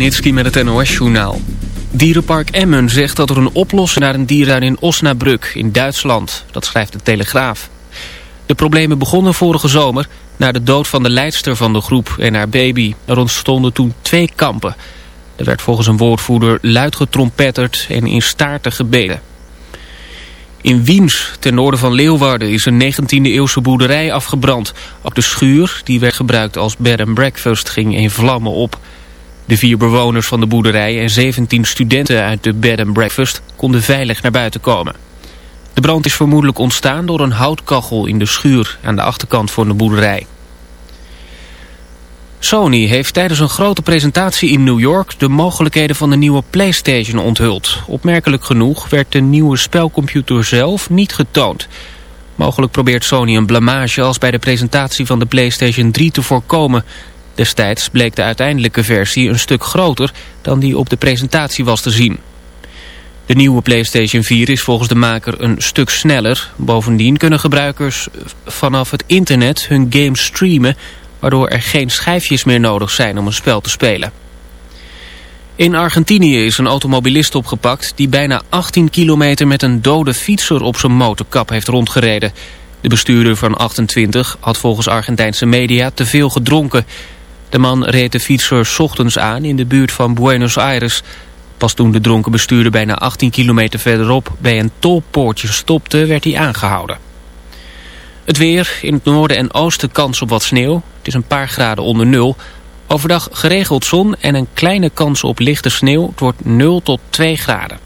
Nitski met het NOS-journaal. Dierenpark Emmen zegt dat er een oplossing naar een diertuin in Osnabrück in Duitsland. Dat schrijft de Telegraaf. De problemen begonnen vorige zomer na de dood van de leidster van de groep en haar baby. Er ontstonden toen twee kampen. Er werd volgens een woordvoerder luid getrompetterd en in staarten gebeden. In Wiens, ten noorden van Leeuwarden, is een 19e-eeuwse boerderij afgebrand. Ook de schuur, die werd gebruikt als bed and breakfast, ging in vlammen op... De vier bewoners van de boerderij en 17 studenten uit de bed and breakfast konden veilig naar buiten komen. De brand is vermoedelijk ontstaan door een houtkachel in de schuur aan de achterkant van de boerderij. Sony heeft tijdens een grote presentatie in New York de mogelijkheden van de nieuwe Playstation onthuld. Opmerkelijk genoeg werd de nieuwe spelcomputer zelf niet getoond. Mogelijk probeert Sony een blamage als bij de presentatie van de Playstation 3 te voorkomen... Destijds bleek de uiteindelijke versie een stuk groter dan die op de presentatie was te zien. De nieuwe PlayStation 4 is volgens de maker een stuk sneller. Bovendien kunnen gebruikers vanaf het internet hun games streamen... waardoor er geen schijfjes meer nodig zijn om een spel te spelen. In Argentinië is een automobilist opgepakt... die bijna 18 kilometer met een dode fietser op zijn motorkap heeft rondgereden. De bestuurder van 28 had volgens Argentijnse media te veel gedronken... De man reed de fietser ochtends aan in de buurt van Buenos Aires. Pas toen de dronken bestuurder bijna 18 kilometer verderop bij een tolpoortje stopte, werd hij aangehouden. Het weer, in het noorden en oosten kans op wat sneeuw. Het is een paar graden onder nul. Overdag geregeld zon en een kleine kans op lichte sneeuw. Het wordt 0 tot 2 graden.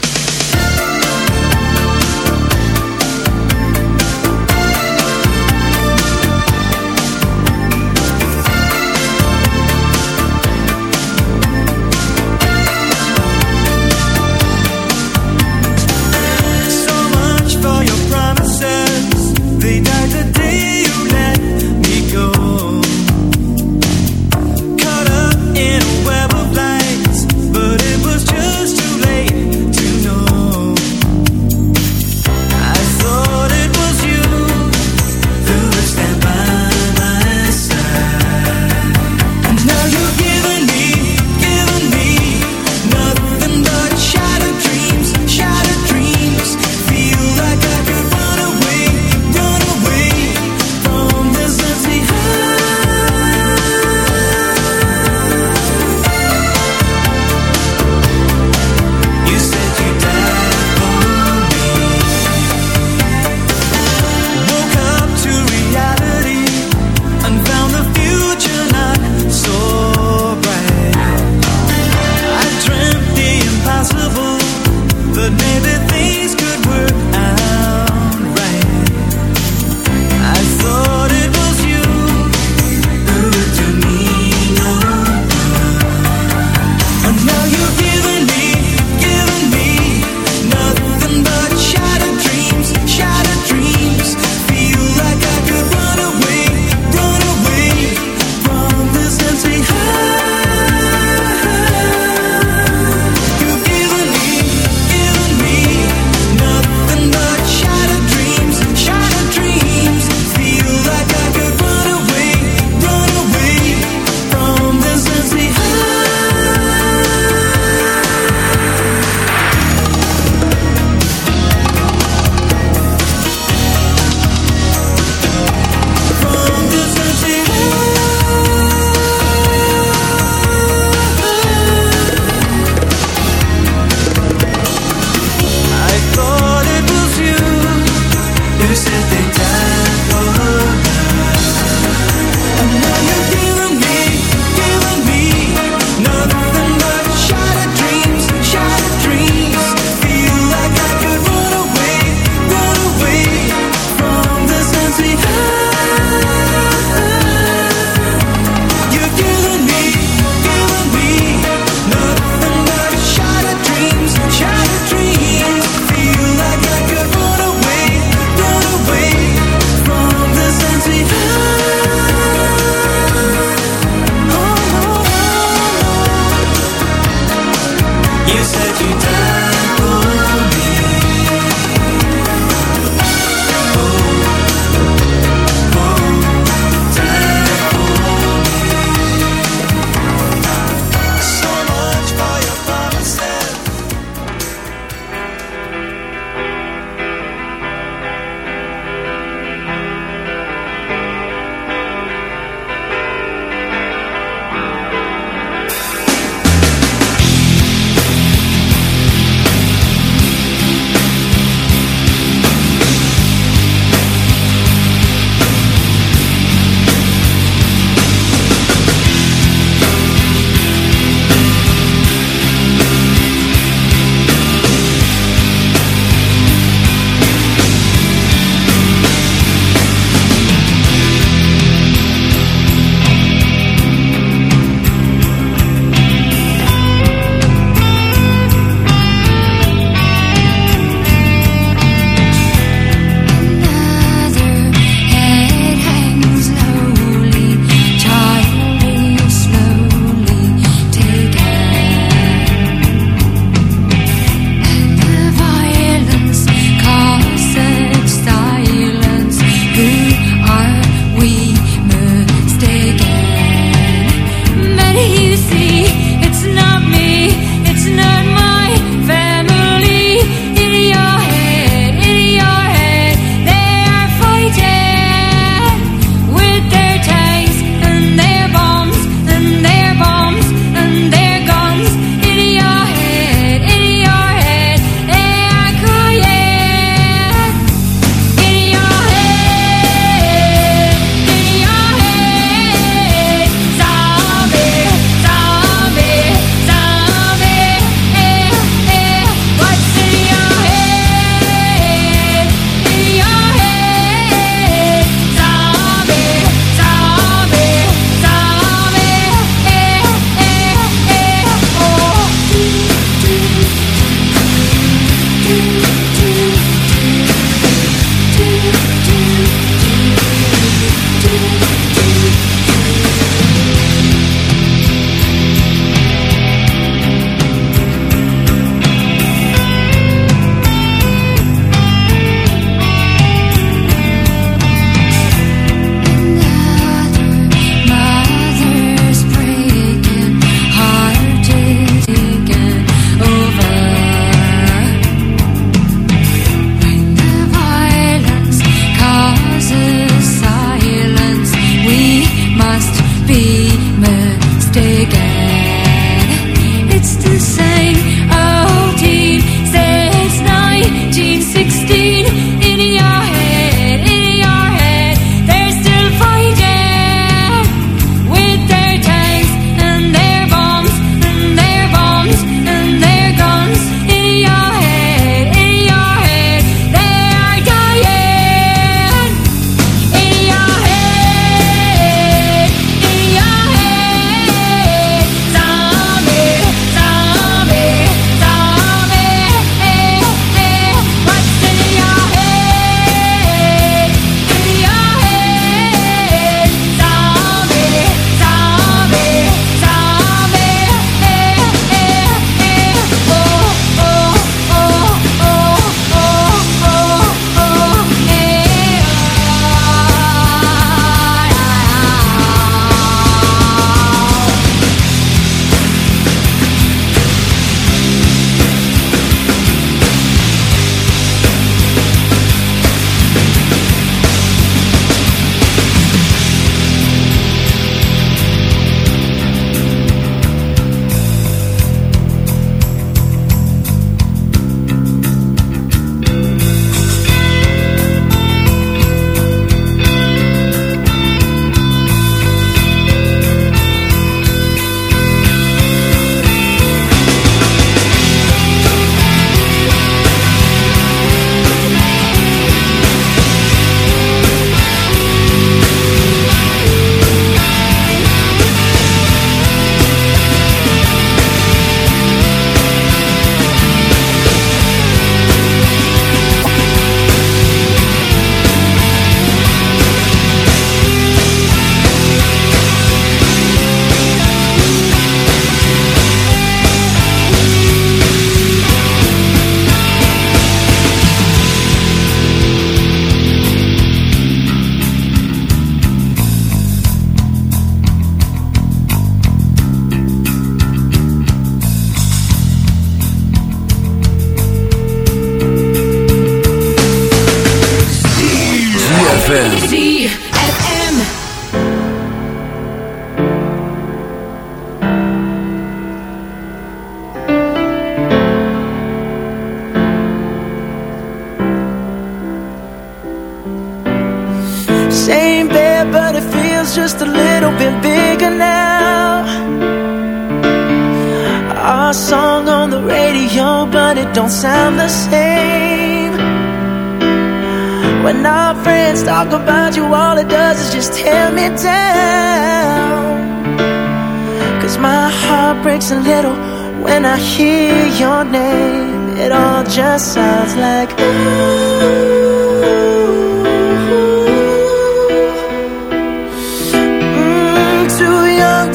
Sounds like mm, ooh.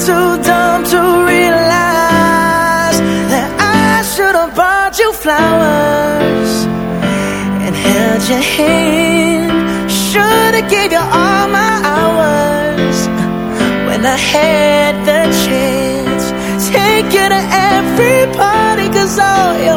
too dumb to realize that I should have bought you flowers and held your hand. Should have gave you all my hours when I had the chance. Take you to every party, cause all you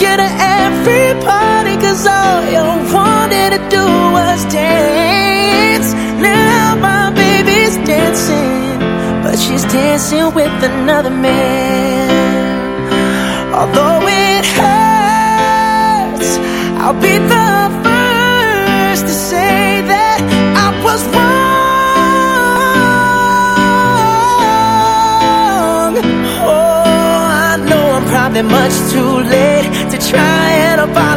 you to every party, cause all you wanted to do was dance. Now my baby's dancing, but she's dancing with another man. Although it hurts, I'll be the first to say that I was wrong. Oh, I know I'm probably much too late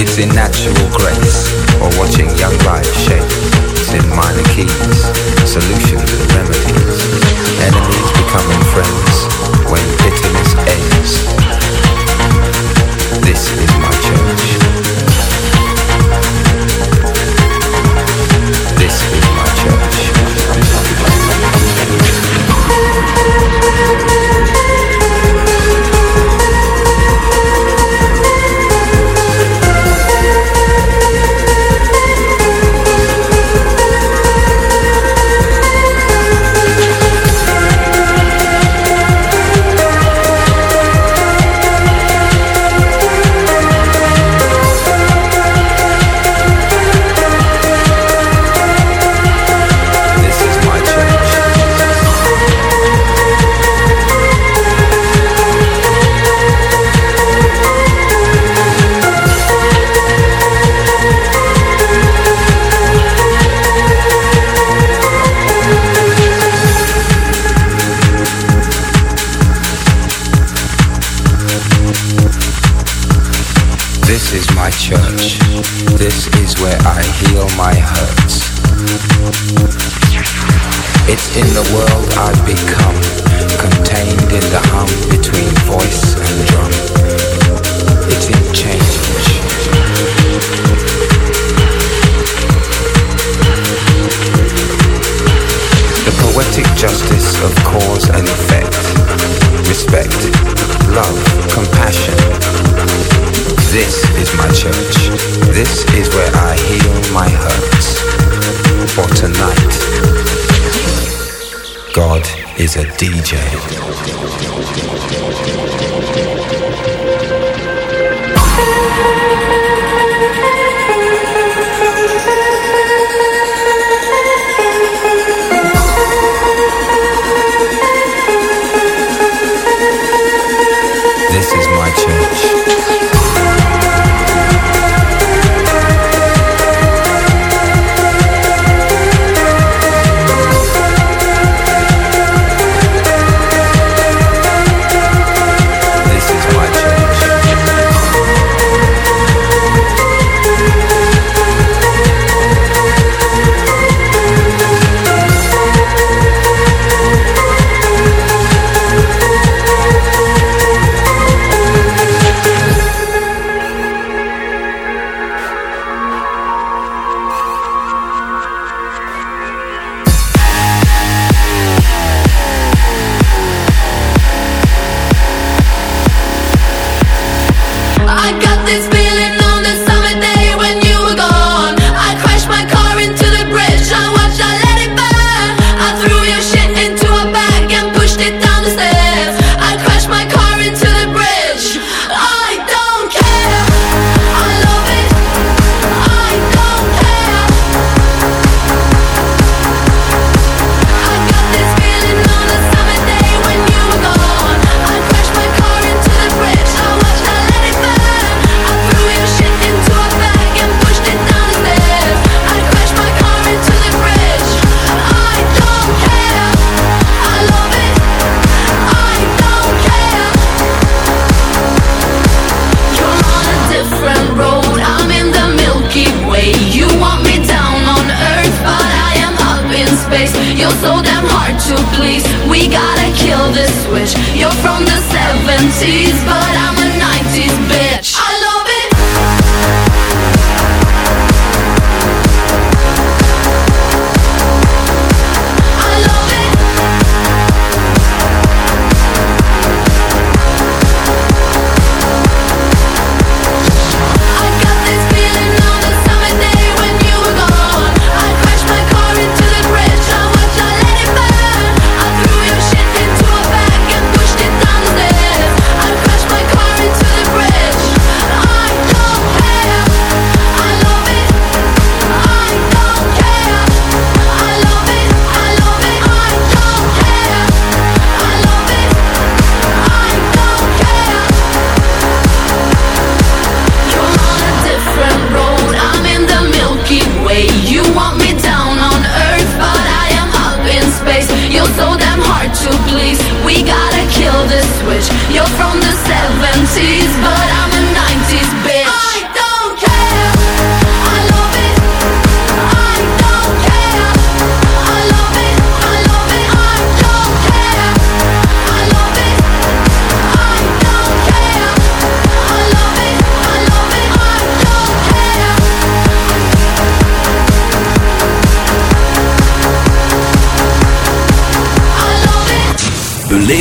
It's in natural grace or watching young life shape. It's in minor keys, solution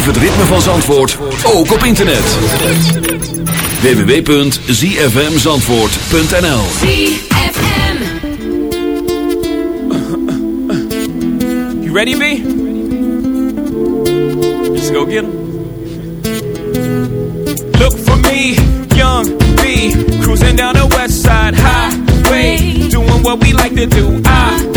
het ritme van Zandvoort, ook op internet. www.zfmzandvoort.nl ZFM. You ready, B? Let's go get 'em. Look for me, young B, cruising down the west side highway, doing what we like to do. I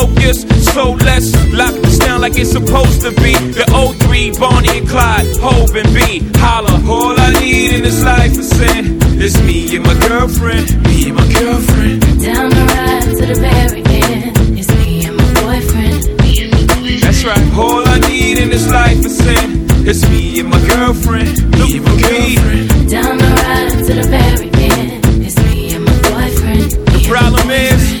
So let's lock this down like it's supposed to be. The 03, Bonnie and Clyde, and B. Holla, all I need in this life is sin. It's me and my girlfriend, me and my girlfriend. Down the ride to the end. It's me and my boyfriend. Me and my boyfriend. That's right. All I need in this life is sin. It's me and my girlfriend. Me and my girlfriend. Down the ride to the end. It's me and my boyfriend. The problem is,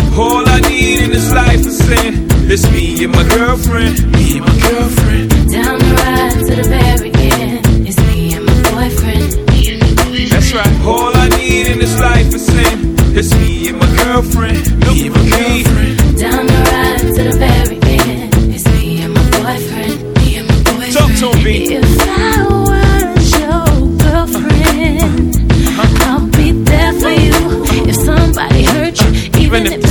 All I need in this life is sin. It's me and my girlfriend. Me and my girlfriend. Down the ride to the very end. It's me and my boyfriend. Me and my boyfriend. That's right. All I need in this life is sin. It's me and my girlfriend. Me and my girlfriend. Down the ride to the very end. It's me and my boyfriend. Me and my boyfriend. Talk to him, B. If I was your girlfriend, uh-huh. I'll be there for you. If somebody hurt you, even, if,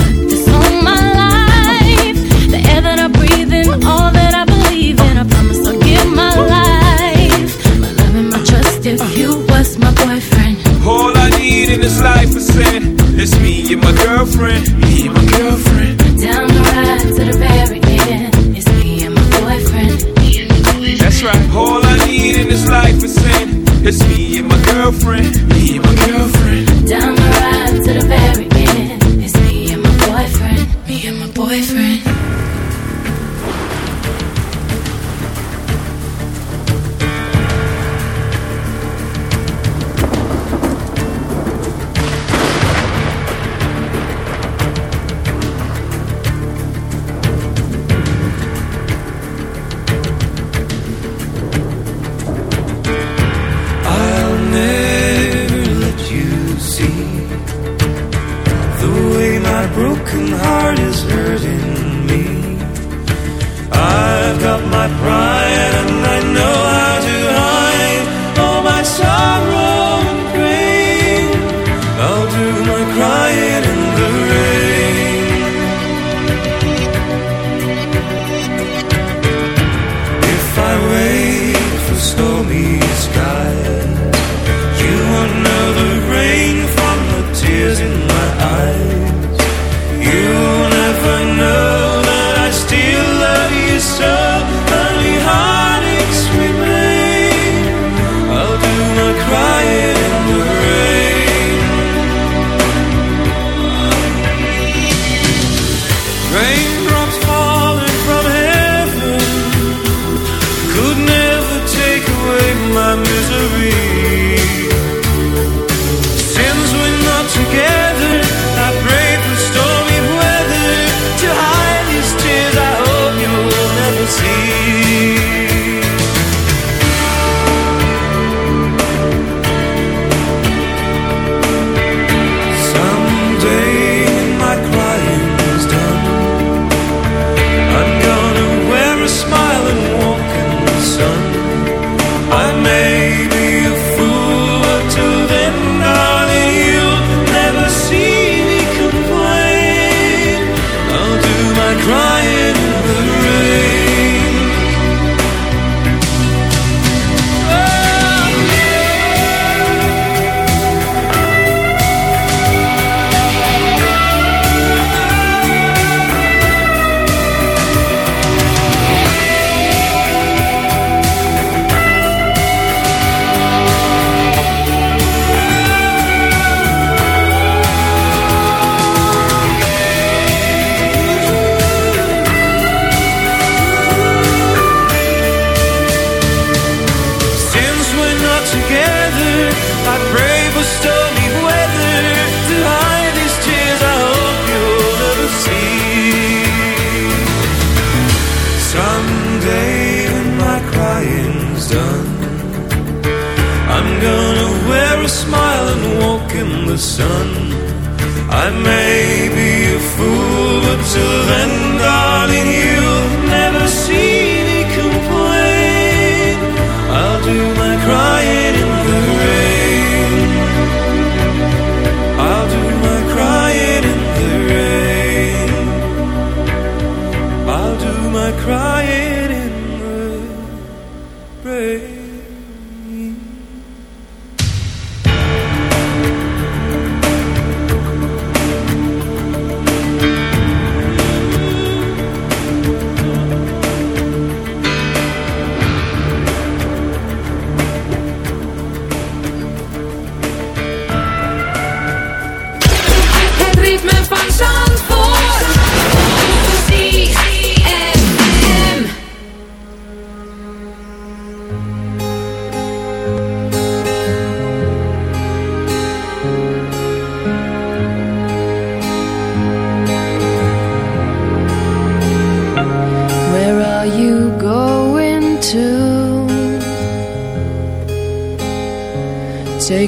And when my crying's done. I'm gonna wear a smile and walk in the sun. I may be a fool, but till then.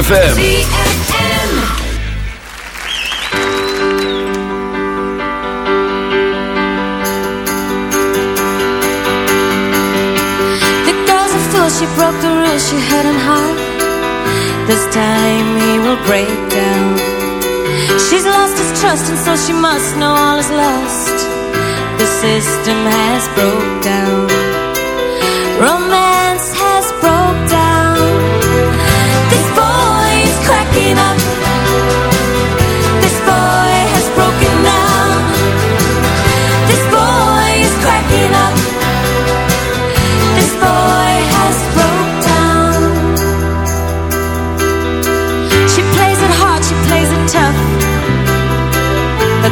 ZFM. The girl's a fool, she broke the rules, she had him hard. This time he will break down. She's lost his trust and so she must know all is lost. The system has broke down.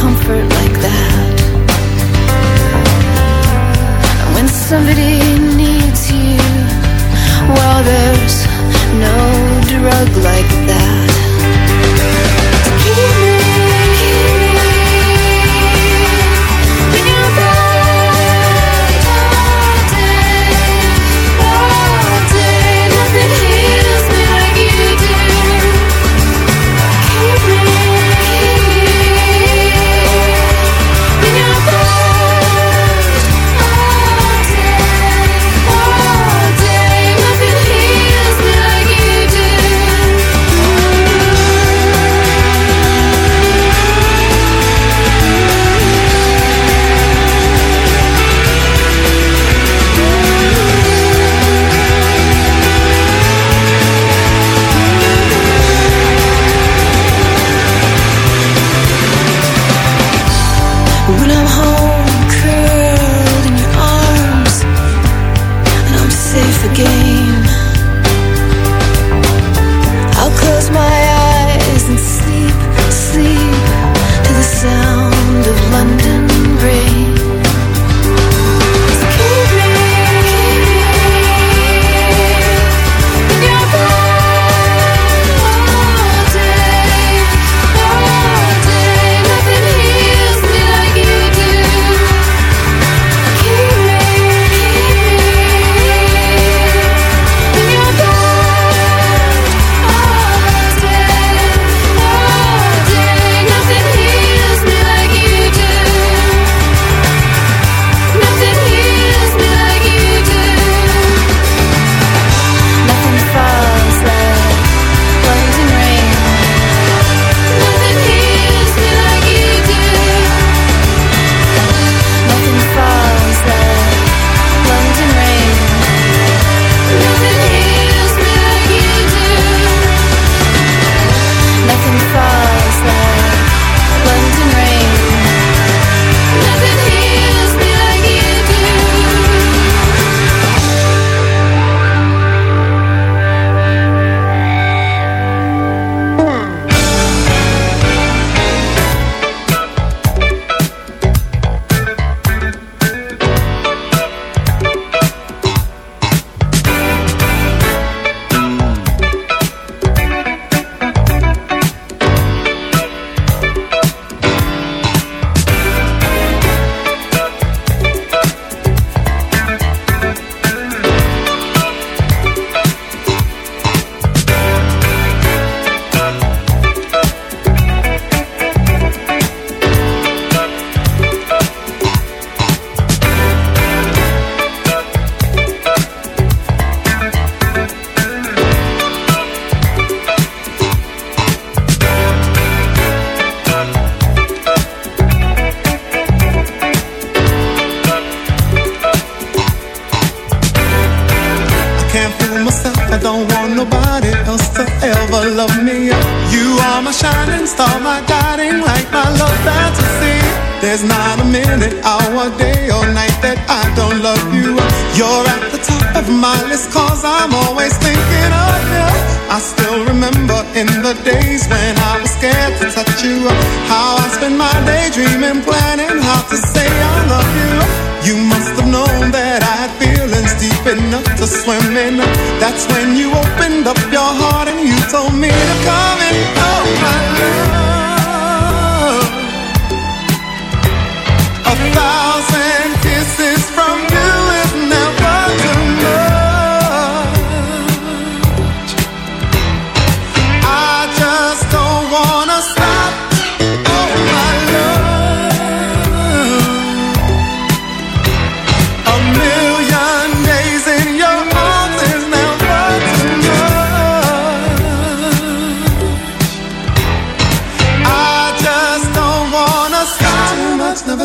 Comfort like that. When somebody needs you, well, there's no drug like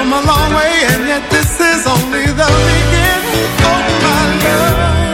Come a long way, and yet this is only the beginning. Oh, my love.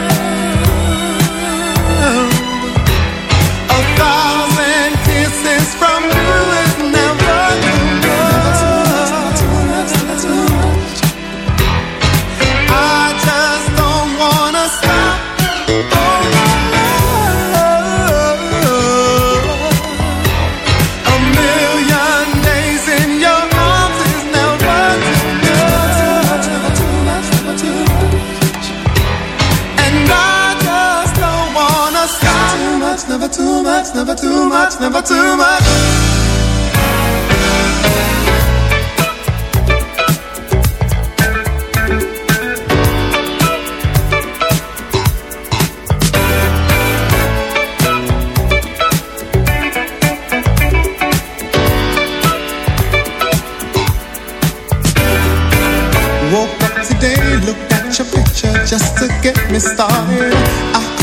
Too much. Woke up today, looked at your picture just to get me started. I